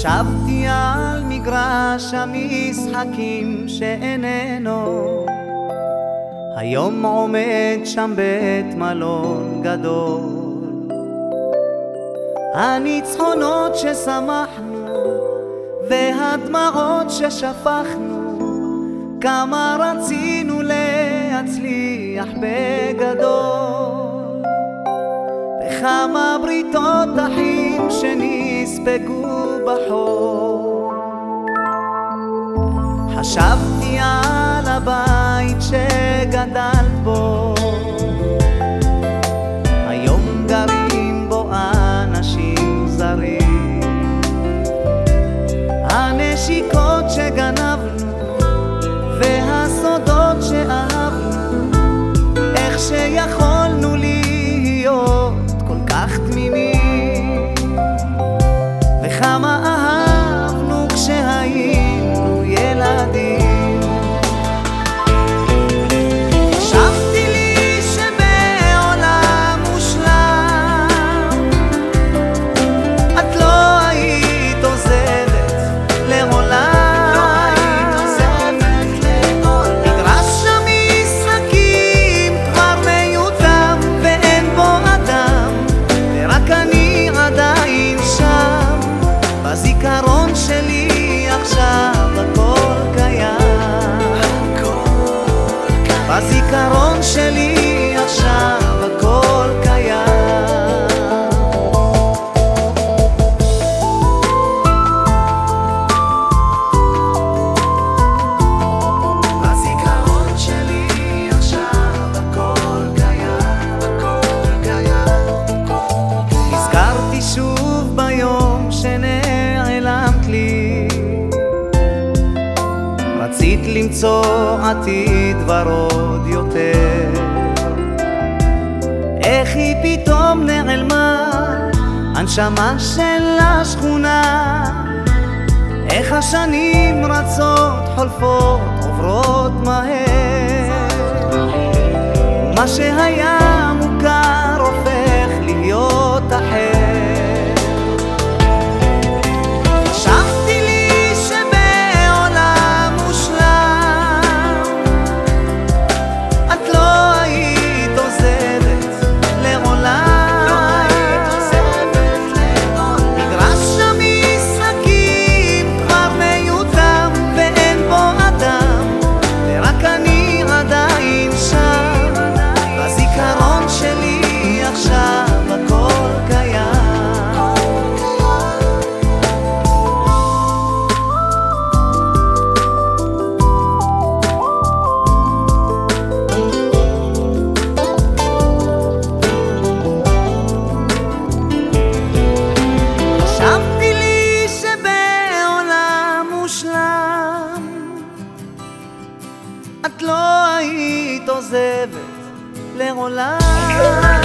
חשבתי על מגרש המשחקים שאיננו. היום עומד שם בית מלון גדול. הניצחונות ששמחנו והדמעות ששפכנו כמה רצינו להצליח בגדול. וכמה בריתות אחים שנספגו בחול חשבתי על הבית שגדלת בו וכמה למצוא עתיד ורוד יותר. איך היא פתאום נעלמה הנשמה של השכונה? איך השנים רצות, חולפות, עוברות מהר? מה שהיה olam